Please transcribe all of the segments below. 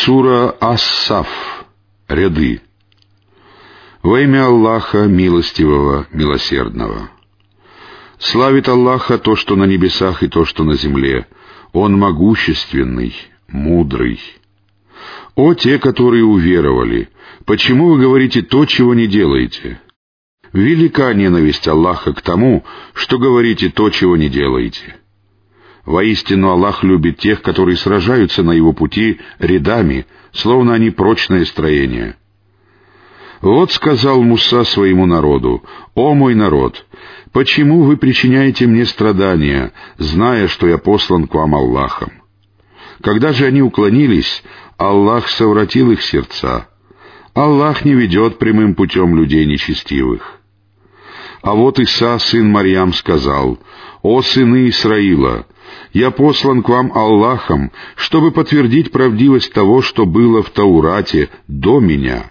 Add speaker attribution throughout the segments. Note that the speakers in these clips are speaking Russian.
Speaker 1: Сура Ас-Саф. Ряды. Во имя Аллаха, милостивого, милосердного. Славит Аллаха то, что на небесах и то, что на земле. Он могущественный, мудрый. О те, которые уверовали, почему вы говорите то, чего не делаете? Велика ненависть Аллаха к тому, что говорите то, чего не делаете. Воистину Аллах любит тех, которые сражаются на его пути рядами, словно они прочное строение. Вот сказал Муса своему народу, «О мой народ, почему вы причиняете мне страдания, зная, что я послан к вам Аллахом?» Когда же они уклонились, Аллах совратил их сердца. Аллах не ведет прямым путем людей нечестивых. А вот Иса, сын Марьям, сказал, «О сыны Исраила, я послан к вам Аллахом, чтобы подтвердить правдивость того, что было в Таурате до меня,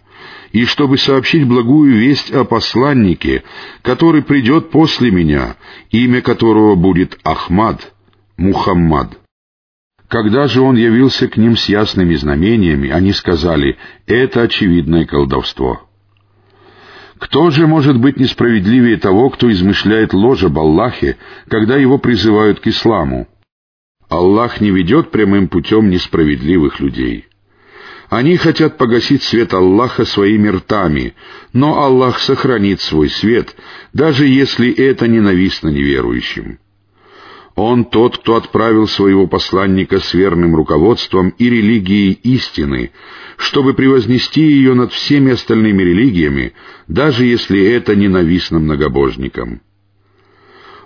Speaker 1: и чтобы сообщить благую весть о посланнике, который придет после меня, имя которого будет Ахмад, Мухаммад. Когда же он явился к ним с ясными знамениями, они сказали, это очевидное колдовство. Кто же может быть несправедливее того, кто измышляет ложь об Аллахе, когда его призывают к исламу? Аллах не ведет прямым путем несправедливых людей. Они хотят погасить свет Аллаха своими ртами, но Аллах сохранит свой свет, даже если это ненавистно неверующим. Он тот, кто отправил своего посланника с верным руководством и религией истины, чтобы превознести ее над всеми остальными религиями, даже если это ненавистно многобожникам.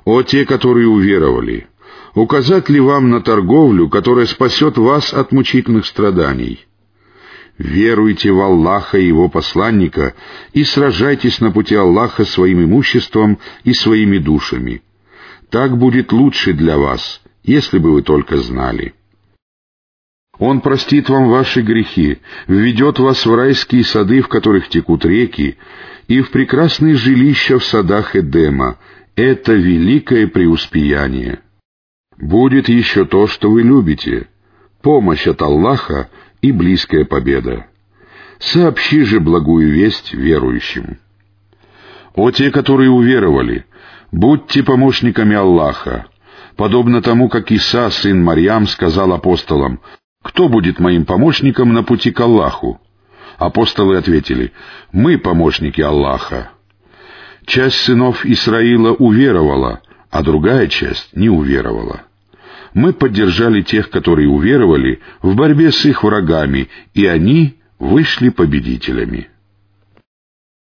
Speaker 1: О те, которые уверовали! указать ли вам на торговлю, которая спасет вас от мучительных страданий? Веруйте в Аллаха и Его посланника и сражайтесь на пути Аллаха своим имуществом и своими душами. Так будет лучше для вас, если бы вы только знали. Он простит вам ваши грехи, введет вас в райские сады, в которых текут реки, и в прекрасные жилища в садах Эдема. Это великое преуспеяние. Будет еще то, что вы любите, помощь от Аллаха и близкая победа. Сообщи же благую весть верующим. О те, которые уверовали, будьте помощниками Аллаха, подобно тому, как Иса, сын Марьям, сказал апостолам, «Кто будет моим помощником на пути к Аллаху?» Апостолы ответили, «Мы помощники Аллаха». Часть сынов Исраила уверовала, а другая часть не уверовала. Мы поддержали тех, которые уверовали, в борьбе с их врагами, и они вышли победителями.